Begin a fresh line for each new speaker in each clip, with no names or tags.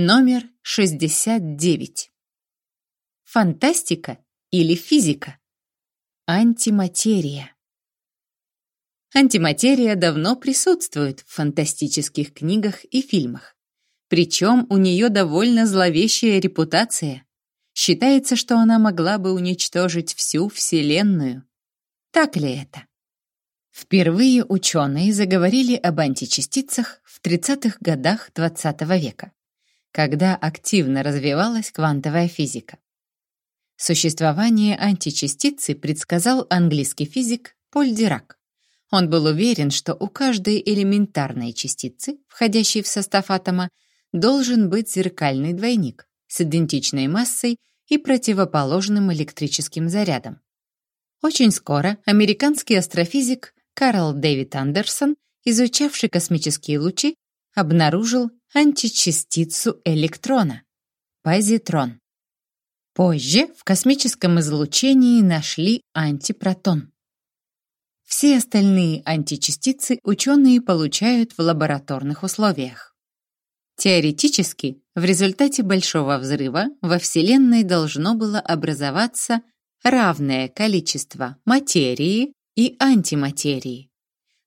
Номер 69. Фантастика или физика? Антиматерия. Антиматерия давно присутствует в фантастических книгах и фильмах. Причем у нее довольно зловещая репутация. Считается, что она могла бы уничтожить всю Вселенную. Так ли это? Впервые ученые заговорили об античастицах в 30-х годах XX -го века когда активно развивалась квантовая физика. Существование античастицы предсказал английский физик Поль Дирак. Он был уверен, что у каждой элементарной частицы, входящей в состав атома, должен быть зеркальный двойник с идентичной массой и противоположным электрическим зарядом. Очень скоро американский астрофизик Карл Дэвид Андерсон, изучавший космические лучи, обнаружил античастицу электрона – позитрон. Позже в космическом излучении нашли антипротон. Все остальные античастицы ученые получают в лабораторных условиях. Теоретически, в результате Большого взрыва во Вселенной должно было образоваться равное количество материи и антиматерии.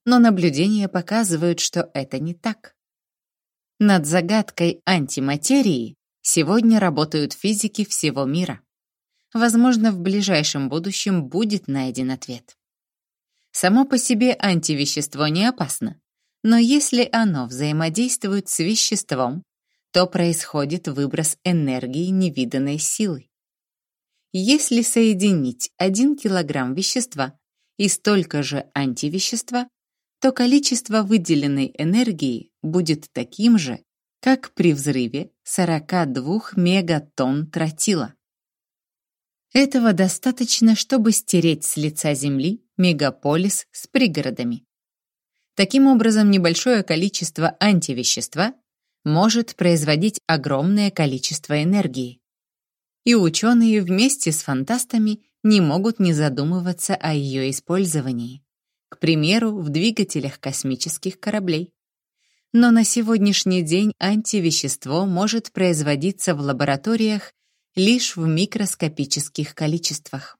Но наблюдения показывают, что это не так. Над загадкой антиматерии сегодня работают физики всего мира. Возможно, в ближайшем будущем будет найден ответ. Само по себе антивещество не опасно, но если оно взаимодействует с веществом, то происходит выброс энергии невиданной силы. Если соединить 1 кг вещества и столько же антивещества, то количество выделенной энергии будет таким же, как при взрыве 42 мегатонн тротила. Этого достаточно, чтобы стереть с лица Земли мегаполис с пригородами. Таким образом, небольшое количество антивещества может производить огромное количество энергии. И ученые вместе с фантастами не могут не задумываться о ее использовании к примеру, в двигателях космических кораблей. Но на сегодняшний день антивещество может производиться в лабораториях лишь в микроскопических количествах.